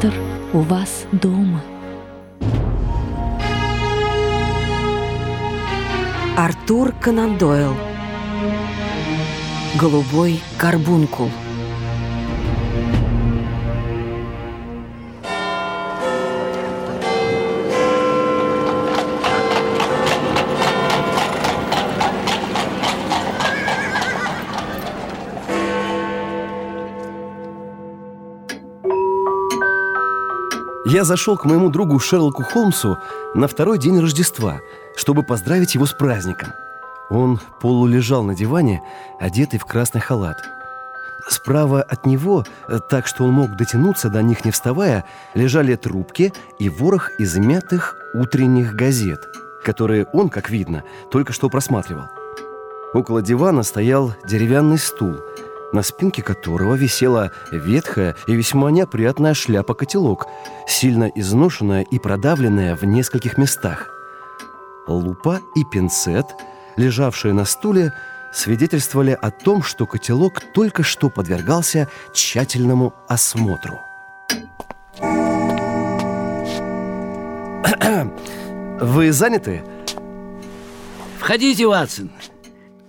Петр у вас дома. Артур Конан Дойл Голубой карбункул Я зашел к моему другу Шерлоку Холмсу на второй день Рождества, чтобы поздравить его с праздником. Он полулежал на диване, одетый в красный халат. Справа от него, так что он мог дотянуться до них не вставая, лежали трубки и ворох измятых утренних газет, которые он, как видно, только что просматривал. Около дивана стоял деревянный стул – на спинке которого висела ветхая и весьма неопрятная шляпа-котелок, сильно изношенная и продавленная в нескольких местах. Лупа и пинцет, лежавшие на стуле, свидетельствовали о том, что котелок только что подвергался тщательному осмотру. Вы заняты? Входите, Ватсон.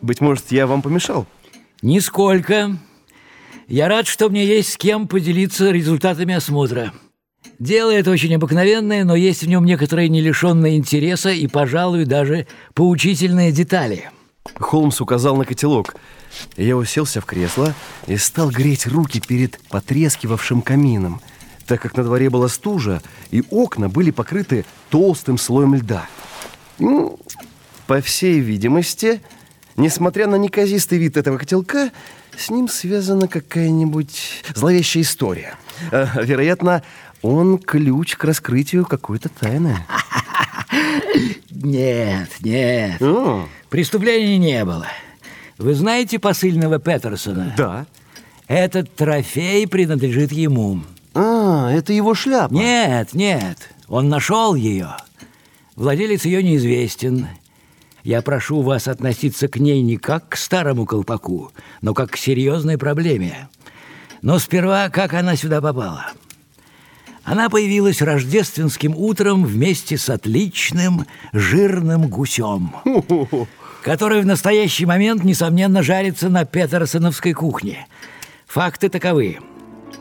Быть может, я вам помешал? Нисколько. Я рад, что мне есть с кем поделиться результатами осмотра. Дело это очень обыкновенное, но есть в нем некоторые не лишенные интереса и, пожалуй, даже поучительные детали. Холмс указал на котелок. Я уселся в кресло и стал греть руки перед потрескивавшим камином, так как на дворе была стужа, и окна были покрыты толстым слоем льда. Ну, по всей видимости, Несмотря на неказистый вид этого котелка, с ним связана какая-нибудь зловещая история. Э, вероятно, он ключ к раскрытию какой-то тайны. Нет, нет. О. Преступления не было. Вы знаете посыльного Петерсона? Да. Этот трофей принадлежит ему. А, это его шляпа? Нет, нет. Он нашел ее. Владелец ее неизвестен. Я прошу вас относиться к ней не как к старому колпаку, но как к серьезной проблеме. Но сперва, как она сюда попала? Она появилась рождественским утром вместе с отличным жирным гусем, который в настоящий момент, несомненно, жарится на Петерсоновской кухне. Факты таковы.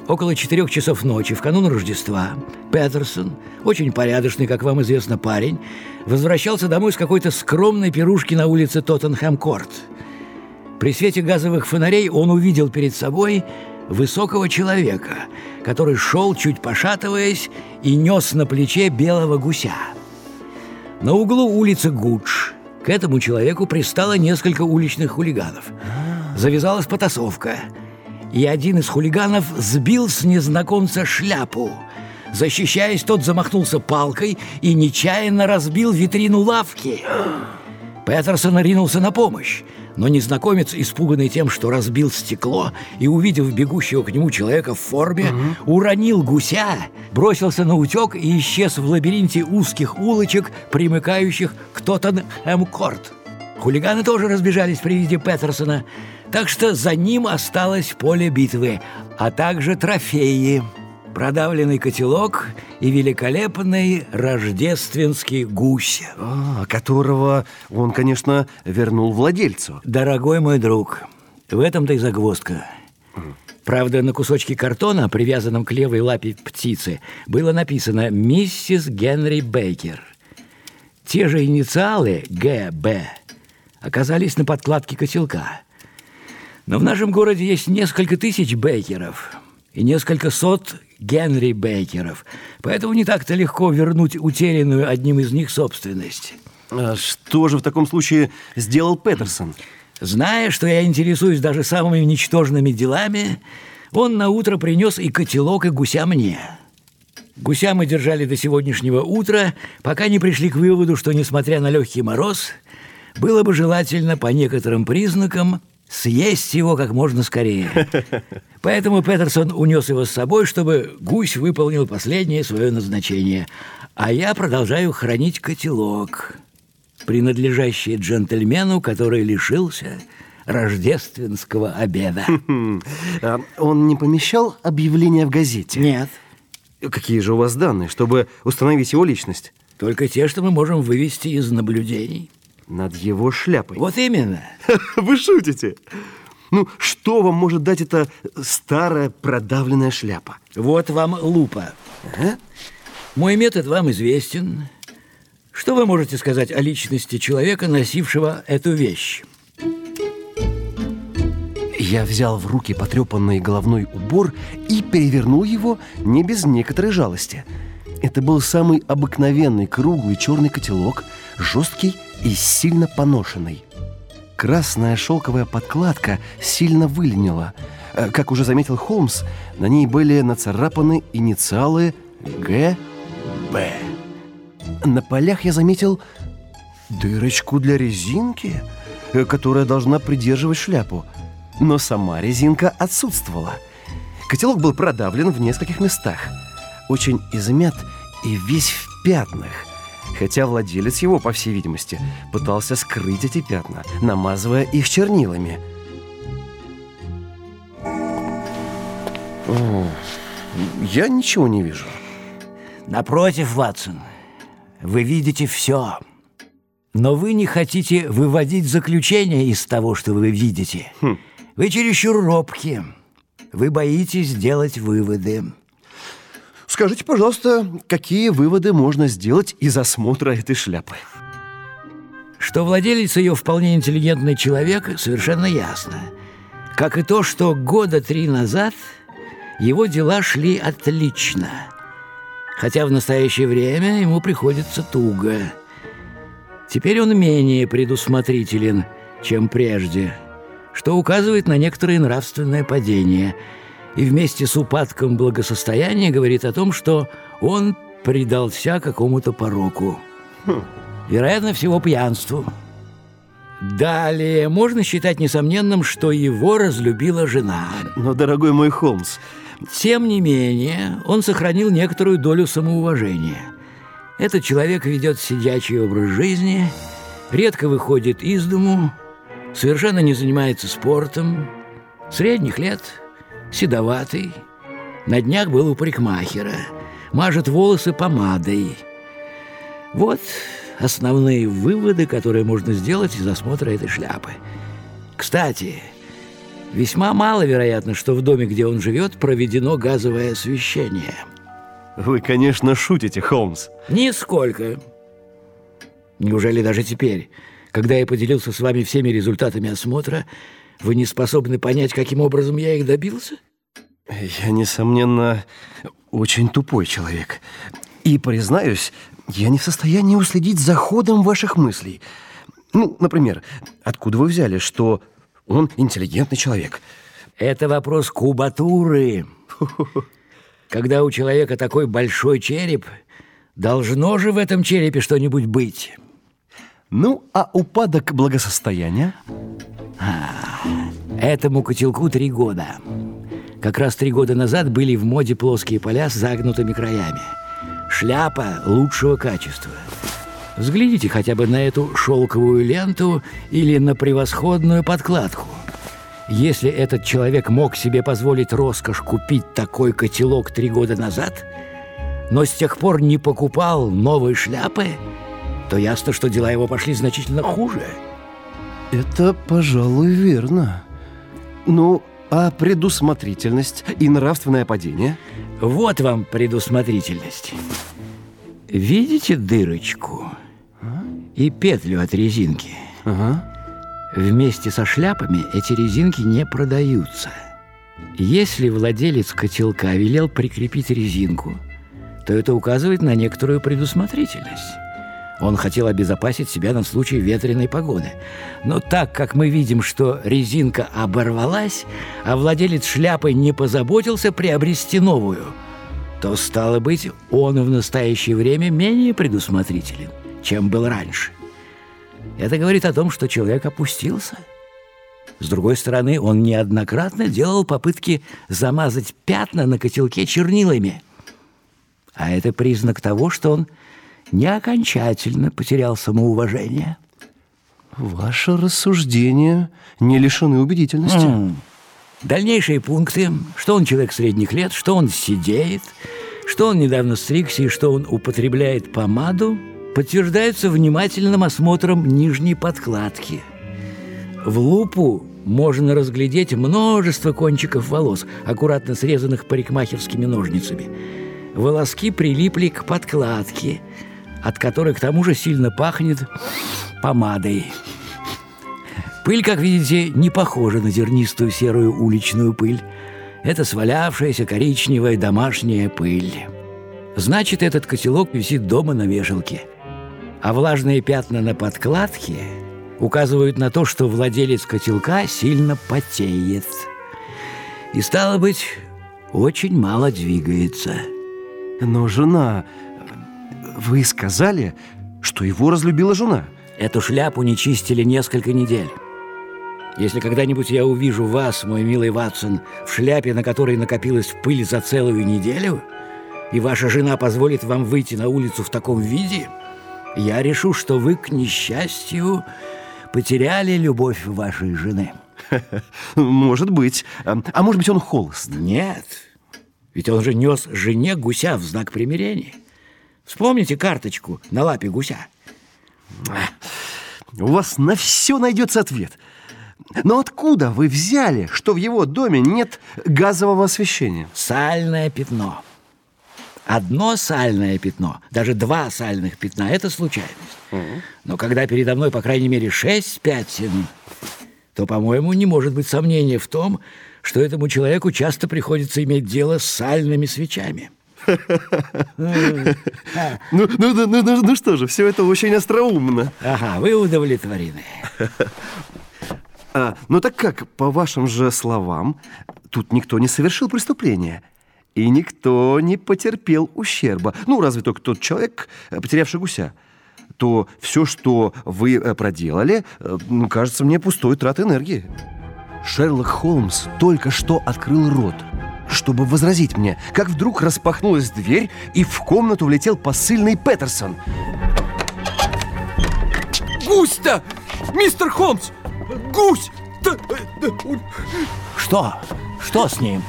Около четырех часов ночи, в канун Рождества, Петерсон, очень порядочный, как вам известно, парень, возвращался домой с какой-то скромной пирушки на улице Тоттенхэм-Корт. При свете газовых фонарей он увидел перед собой высокого человека, который шел, чуть пошатываясь, и нес на плече белого гуся. На углу улицы Гудж к этому человеку пристало несколько уличных хулиганов. Завязалась потасовка – и один из хулиганов сбил с незнакомца шляпу. Защищаясь, тот замахнулся палкой и нечаянно разбил витрину лавки. Петерсон ринулся на помощь, но незнакомец, испуганный тем, что разбил стекло и увидев бегущего к нему человека в форме, угу. уронил гуся, бросился на утек и исчез в лабиринте узких улочек, примыкающих к Тоттенхэм-Корт. Хулиганы тоже разбежались при виде Петерсона, так что за ним осталось поле битвы, а также трофеи, продавленный котелок и великолепный рождественский гусь. А, которого он, конечно, вернул владельцу. Дорогой мой друг, в этом-то и загвоздка. Правда, на кусочке картона, привязанном к левой лапе птицы, было написано «Миссис Генри Бейкер». Те же инициалы «ГБ» оказались на подкладке котелка – но в нашем городе есть несколько тысяч Бейкеров и несколько сот Генри Бейкеров, поэтому не так-то легко вернуть утерянную одним из них собственность. А что же в таком случае сделал Петерсон? Зная, что я интересуюсь даже самыми ничтожными делами, он на утро принес и котелок, и гуся мне. Гуся мы держали до сегодняшнего утра, пока не пришли к выводу, что, несмотря на легкий мороз, было бы желательно по некоторым признакам съесть его как можно скорее. Поэтому Петерсон унес его с собой, чтобы гусь выполнил последнее свое назначение. А я продолжаю хранить котелок, принадлежащий джентльмену, который лишился рождественского обеда. А он не помещал объявление в газете? Нет. Какие же у вас данные, чтобы установить его личность? Только те, что мы можем вывести из наблюдений. Над его шляпой. Вот именно. Вы шутите? Ну, что вам может дать эта старая продавленная шляпа? Вот вам лупа. А? Мой метод вам известен. Что вы можете сказать о личности человека, носившего эту вещь? Я взял в руки потрепанный головной убор и перевернул его не без некоторой жалости. Это был самый обыкновенный круглый черный котелок, жесткий и сильно поношенный. Красная шелковая подкладка сильно выленила. Э, как уже заметил Холмс, на ней были нацарапаны инициалы «Г.Б». На полях я заметил дырочку для резинки, э, которая должна придерживать шляпу. Но сама резинка отсутствовала. Котелок был продавлен в нескольких местах. Очень измят и весь в пятнах хотя владелец его, по всей видимости, пытался скрыть эти пятна, намазывая их чернилами. Я ничего не вижу. Напротив, Ватсон, вы видите все. Но вы не хотите выводить заключение из того, что вы видите. Хм. Вы чересчур робки. Вы боитесь сделать выводы. Скажите, пожалуйста, какие выводы можно сделать из осмотра этой шляпы? Что владелец ее вполне интеллигентный человек, совершенно ясно. Как и то, что года три назад его дела шли отлично. Хотя в настоящее время ему приходится туго. Теперь он менее предусмотрителен, чем прежде, что указывает на некоторое нравственное падение – и вместе с упадком благосостояния говорит о том, что он предался какому-то пороку. Хм. Вероятно, всего пьянству. Далее можно считать несомненным, что его разлюбила жена. Но, дорогой мой Холмс... Тем не менее, он сохранил некоторую долю самоуважения. Этот человек ведет сидячий образ жизни, редко выходит из дому, совершенно не занимается спортом, средних лет – седоватый. На днях был у парикмахера. Мажет волосы помадой. Вот основные выводы, которые можно сделать из осмотра этой шляпы. Кстати, весьма маловероятно, что в доме, где он живет, проведено газовое освещение. Вы, конечно, шутите, Холмс. Нисколько. Неужели даже теперь, когда я поделился с вами всеми результатами осмотра, вы не способны понять, каким образом я их добился? Я, несомненно, очень тупой человек. И, признаюсь, я не в состоянии уследить за ходом ваших мыслей. Ну, например, откуда вы взяли, что он интеллигентный человек? Это вопрос кубатуры. Когда у человека такой большой череп, должно же в этом черепе что-нибудь быть. Ну, а упадок благосостояния? Этому котелку три года. Как раз три года назад были в моде плоские поля с загнутыми краями. Шляпа лучшего качества. Взгляните хотя бы на эту шелковую ленту или на превосходную подкладку. Если этот человек мог себе позволить роскошь купить такой котелок три года назад, но с тех пор не покупал новой шляпы, то ясно, что дела его пошли значительно хуже. Это, пожалуй, верно. Ну, а предусмотрительность и нравственное падение? Вот вам предусмотрительность. Видите дырочку а? и петлю от резинки? Ага. Вместе со шляпами эти резинки не продаются. Если владелец котелка велел прикрепить резинку, то это указывает на некоторую предусмотрительность. Он хотел обезопасить себя на случай ветреной погоды. Но так как мы видим, что резинка оборвалась, а владелец шляпы не позаботился приобрести новую, то, стало быть, он в настоящее время менее предусмотрителен, чем был раньше. Это говорит о том, что человек опустился. С другой стороны, он неоднократно делал попытки замазать пятна на котелке чернилами. А это признак того, что он не окончательно потерял самоуважение. Ваши рассуждения не лишены убедительности. Mm. Дальнейшие пункты, что он человек средних лет, что он сидеет, Что он недавно стригся и что он употребляет помаду, подтверждается внимательным осмотром нижней подкладки. В лупу можно разглядеть множество кончиков волос, аккуратно срезанных парикмахерскими ножницами. Волоски прилипли к подкладке, от которой к тому же сильно пахнет помадой. Пыль, как видите, не похожа на зернистую серую уличную пыль. Это свалявшаяся коричневая домашняя пыль. Значит, этот котелок висит дома на вешалке. А влажные пятна на подкладке указывают на то, что владелец котелка сильно потеет. И, стало быть, очень мало двигается. Но жена... Вы сказали, что его разлюбила жена. Эту шляпу не чистили несколько недель. Если когда-нибудь я увижу вас, мой милый Ватсон, в шляпе, на которой накопилась пыль за целую неделю, и ваша жена позволит вам выйти на улицу в таком виде, я решу, что вы, к несчастью, потеряли любовь вашей жены. Может быть. А может быть, он холост? Нет. Ведь он же нес жене гуся в знак примирения. Вспомните карточку на лапе гуся. У вас на все найдется ответ. Но откуда вы взяли, что в его доме нет газового освещения? Сальное пятно. Одно сальное пятно, даже два сальных пятна – это случайность. Но когда передо мной, по крайней мере, шесть пятен, то, по-моему, не может быть сомнения в том, что этому человеку часто приходится иметь дело с сальными свечами. Ну, ну, ну, ну, ну что же, все это очень остроумно. Ага, вы удовлетворены. А, ну так как, по вашим же словам, тут никто не совершил преступления – и никто не потерпел ущерба. Ну, разве только тот человек, э, потерявший гуся. То все, что вы э, проделали, э, ну, кажется мне пустой трат энергии. Шерлок Холмс только что открыл рот, чтобы возразить мне, как вдруг распахнулась дверь, и в комнату влетел посыльный Петерсон. Гусь-то! Мистер Холмс! Гусь! Что? Что с ним?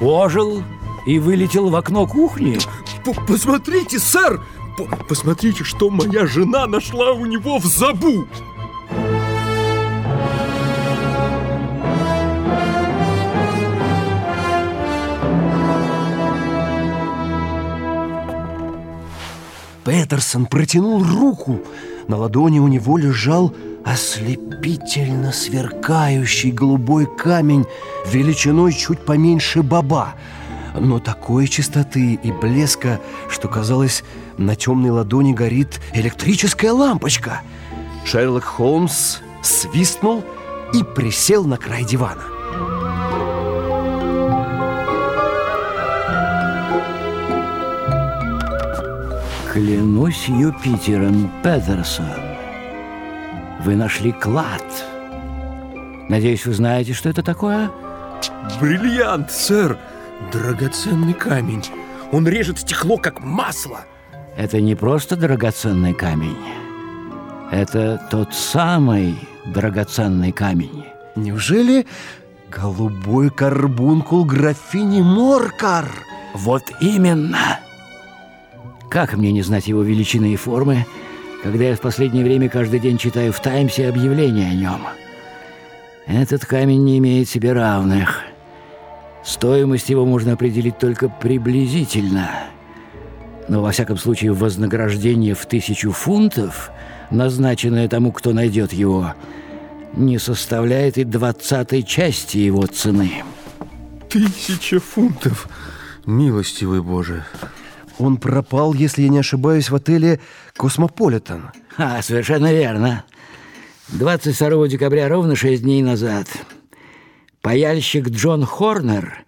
Ожил и вылетел в окно кухни? П Посмотрите, сэр! П Посмотрите, что моя жена нашла у него в забу! Петерсон протянул руку. На ладони у него лежал ослепительно сверкающий голубой камень величиной чуть поменьше баба – но такой чистоты и блеска, что казалось, на темной ладони горит электрическая лампочка. Шерлок Холмс свистнул и присел на край дивана. Клянусь Юпитером, Петерсон, вы нашли клад. Надеюсь, вы знаете, что это такое? Бриллиант, сэр! Драгоценный камень. Он режет стекло, как масло. Это не просто драгоценный камень. Это тот самый драгоценный камень. Неужели голубой карбункул графини Моркар? Вот именно. Как мне не знать его величины и формы, когда я в последнее время каждый день читаю в «Таймсе» объявления о нем? Этот камень не имеет себе равных. Стоимость его можно определить только приблизительно. Но, во всяком случае, вознаграждение в тысячу фунтов, назначенное тому, кто найдет его, не составляет и двадцатой части его цены. Тысяча фунтов? Милостивый Боже. Он пропал, если я не ошибаюсь, в отеле «Космополитен». А, совершенно верно. 22 декабря, ровно шесть дней назад – Паяльщик Джон Хорнер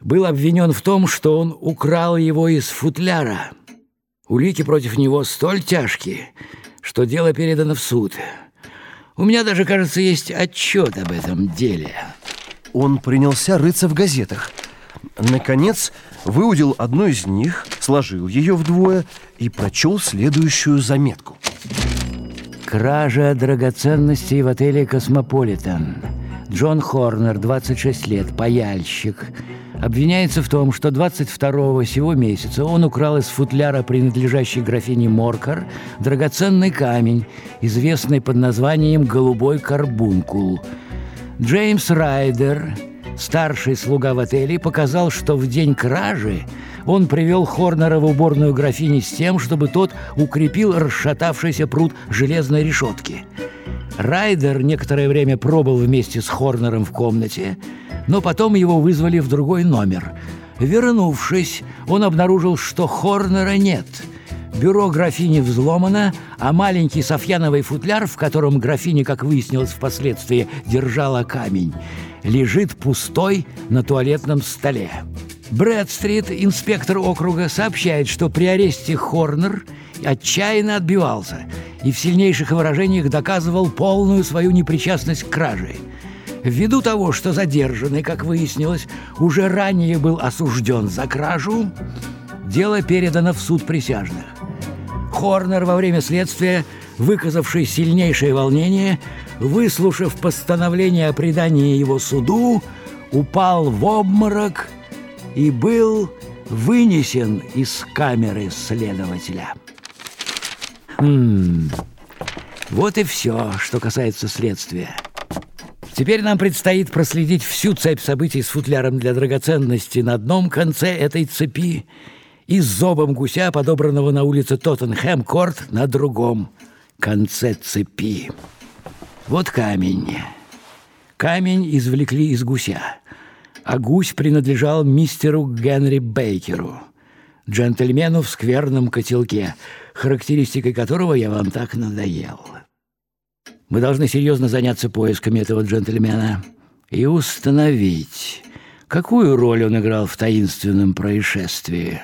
был обвинен в том, что он украл его из футляра. Улики против него столь тяжкие, что дело передано в суд. У меня даже, кажется, есть отчет об этом деле. Он принялся рыться в газетах. Наконец, выудил одну из них, сложил ее вдвое и прочел следующую заметку. Кража драгоценностей в отеле «Космополитен». Джон Хорнер, 26 лет, паяльщик. обвиняется в том, что 22-го сего месяца он украл из футляра, принадлежащей графине Моркар, драгоценный камень, известный под названием «Голубой карбункул». Джеймс Райдер, старший слуга в отеле, показал, что в день кражи он привел Хорнера в уборную графини с тем, чтобы тот укрепил расшатавшийся пруд железной решетки. Райдер некоторое время пробыл вместе с Хорнером в комнате, но потом его вызвали в другой номер. Вернувшись, он обнаружил, что Хорнера нет. Бюро графини взломано, а маленький софьяновый футляр, в котором графиня, как выяснилось впоследствии, держала камень, лежит пустой на туалетном столе. Брэдстрит, инспектор округа, сообщает, что при аресте Хорнер отчаянно отбивался и в сильнейших выражениях доказывал полную свою непричастность к краже – Ввиду того, что задержанный, как выяснилось, уже ранее был осужден за кражу, дело передано в суд присяжных. Хорнер во время следствия, выказавший сильнейшее волнение, выслушав постановление о предании его суду, упал в обморок и был вынесен из камеры следователя. Хм, вот и все, что касается следствия. Теперь нам предстоит проследить всю цепь событий с футляром для драгоценности на одном конце этой цепи и с зобом гуся, подобранного на улице Тоттенхэм-Корт, на другом конце цепи. Вот камень. Камень извлекли из гуся, а гусь принадлежал мистеру Генри Бейкеру, джентльмену в скверном котелке, характеристикой которого я вам так надоел. Мы должны серьезно заняться поисками этого джентльмена и установить, какую роль он играл в таинственном происшествии.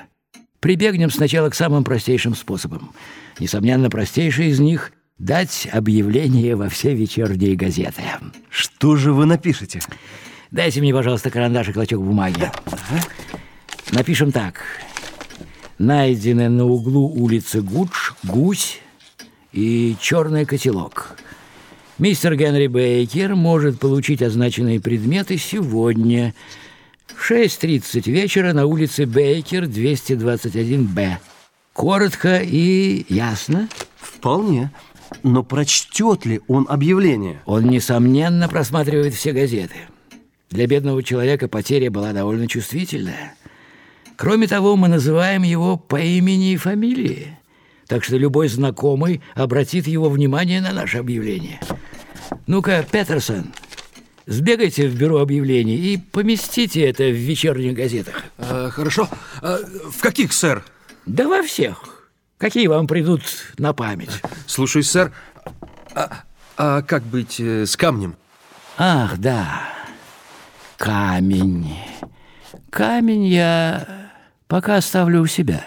Прибегнем сначала к самым простейшим способам. Несомненно, простейший из них — дать объявление во все вечерние газеты. Что же вы напишете? Дайте мне, пожалуйста, карандаш и клочок бумаги. Напишем так. Найдены на углу улицы Гудж гусь и черный котелок. Мистер Генри Бейкер может получить означенные предметы сегодня в 6.30 вечера на улице Бейкер, 221-Б. Коротко и ясно? Вполне. Но прочтет ли он объявление? Он, несомненно, просматривает все газеты. Для бедного человека потеря была довольно чувствительная. Кроме того, мы называем его по имени и фамилии так что любой знакомый обратит его внимание на наше объявление. Ну-ка, Петерсон, сбегайте в бюро объявлений и поместите это в вечерних газетах. А, хорошо. А, в каких, сэр? Да во всех. Какие вам придут на память? Слушаюсь, сэр. А, а как быть э, с камнем? Ах, да. Камень. Камень я пока оставлю у себя.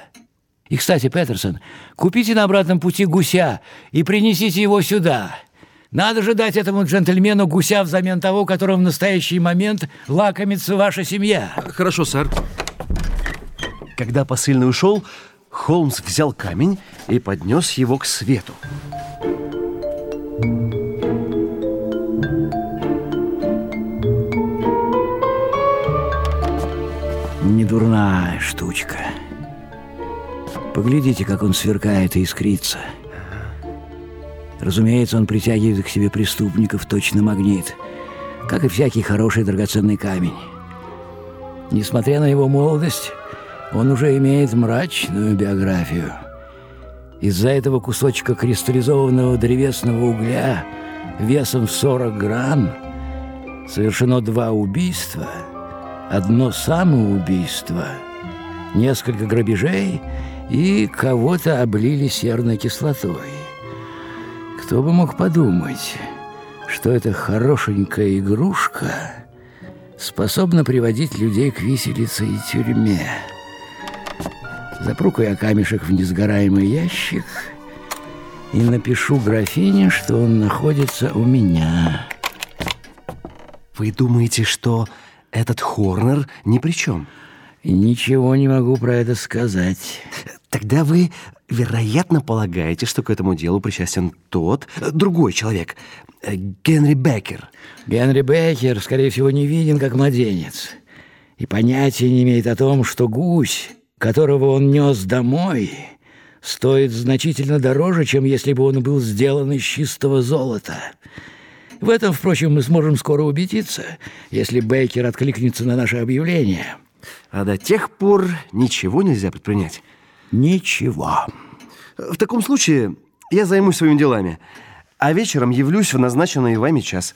И, кстати, Петерсон, купите на обратном пути гуся и принесите его сюда. Надо же дать этому джентльмену гуся взамен того, которым в настоящий момент лакомится ваша семья. Хорошо, сэр. Когда посыльный ушел, Холмс взял камень и поднес его к свету. Недурная штучка. Поглядите, как он сверкает и искрится. Разумеется, он притягивает к себе преступников точно магнит, как и всякий хороший драгоценный камень. Несмотря на его молодость, он уже имеет мрачную биографию. Из-за этого кусочка кристаллизованного древесного угля весом в 40 грамм совершено два убийства, одно самоубийство, несколько грабежей — и кого-то облили серной кислотой. Кто бы мог подумать, что эта хорошенькая игрушка способна приводить людей к виселице и тюрьме. Запру-ка я камешек в несгораемый ящик и напишу графине, что он находится у меня. Вы думаете, что этот Хорнер ни при чем? Ничего не могу про это сказать. Тогда вы, вероятно, полагаете, что к этому делу причастен тот, другой человек, э, Генри Беккер. Генри Беккер, скорее всего, не виден, как младенец. и понятия не имеет о том, что гусь, которого он нес домой, стоит значительно дороже, чем если бы он был сделан из чистого золота. В этом, впрочем, мы сможем скоро убедиться, если Бейкер откликнется на наше объявление. А до тех пор ничего нельзя предпринять. Ничего. В таком случае я займусь своими делами. А вечером явлюсь в назначенный вами час,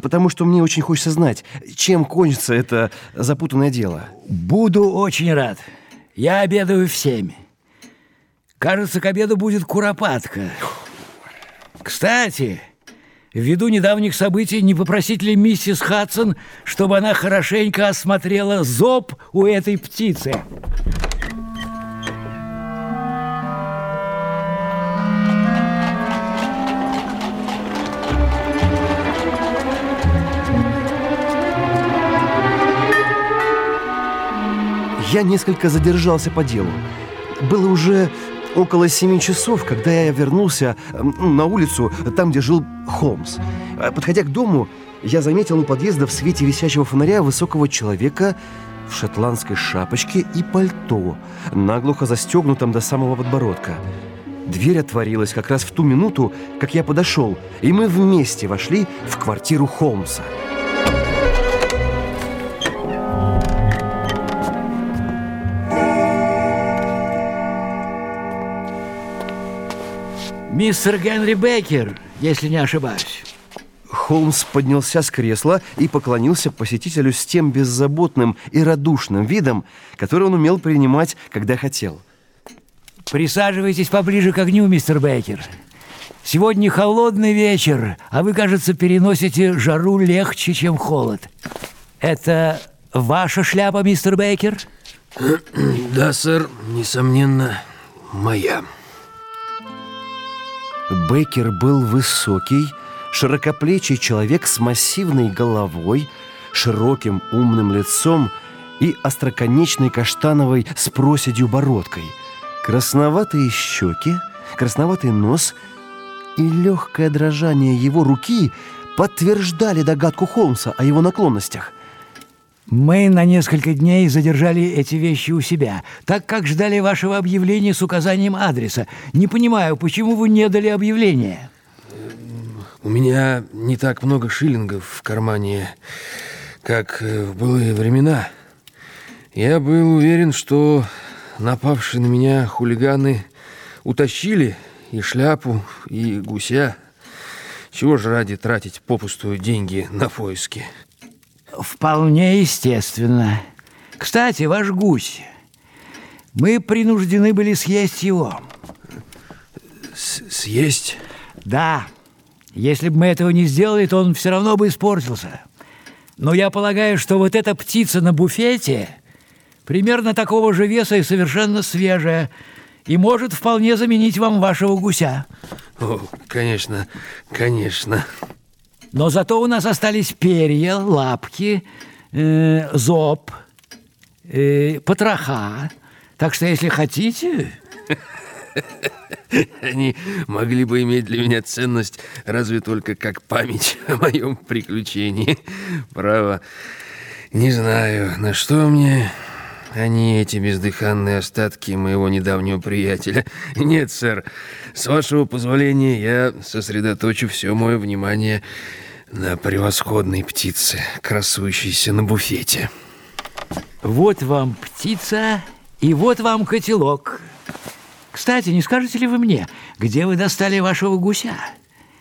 потому что мне очень хочется знать, чем кончится это запутанное дело. Буду очень рад. Я обедаю в семь. Кажется, к обеду будет куропатка. Кстати, ввиду недавних событий не попросить ли миссис Хадсон, чтобы она хорошенько осмотрела зоб у этой птицы? Я несколько задержался по делу. Было уже около семи часов, когда я вернулся м, на улицу, там, где жил Холмс. А, Подходя к дому, я заметил у подъезда в свете висячего фонаря высокого человека в шотландской шапочке и пальто, наглухо застегнутом до самого подбородка. Дверь отворилась как раз в ту минуту, как я подошел, и мы вместе вошли в квартиру Холмса. Мистер Генри Бейкер, если не ошибаюсь. Холмс поднялся с кресла и поклонился посетителю с тем беззаботным и радушным видом, который он умел принимать, когда хотел. Присаживайтесь поближе к огню, мистер Бейкер. Сегодня холодный вечер, а вы, кажется, переносите жару легче, чем холод. Это ваша шляпа, мистер Бейкер? Да, сэр, несомненно, моя. Бейкер был высокий, широкоплечий человек с массивной головой, широким умным лицом и остроконечной каштановой с проседью бородкой, красноватые щеки, красноватый нос и легкое дрожание его руки подтверждали догадку Холмса о его наклонностях. Мы на несколько дней задержали эти вещи у себя, так как ждали вашего объявления с указанием адреса. Не понимаю, почему вы не дали объявление? У меня не так много шиллингов в кармане, как э, в былые времена. Я был уверен, что напавшие на меня хулиганы утащили и шляпу, и гуся. Чего же ради тратить попусту деньги на поиски? Вполне естественно. Кстати, ваш гусь. Мы принуждены были съесть его. С Съесть? Да, если бы мы этого не сделали, то он все равно бы испортился. Но я полагаю, что вот эта птица на буфете примерно такого же веса и совершенно свежая, и может вполне заменить вам вашего гуся. О, конечно, конечно. Но зато у нас остались перья, лапки, э, зоб, э, потроха. Так что, если хотите... Они могли бы иметь для меня ценность разве только как память о моем приключении. Право, не знаю, на что мне они, эти бездыханные остатки моего недавнего приятеля. Нет, сэр, с вашего позволения я сосредоточу все мое внимание на превосходной птице, красующейся на буфете. Вот вам птица, и вот вам котелок. Кстати, не скажете ли вы мне, где вы достали вашего гуся?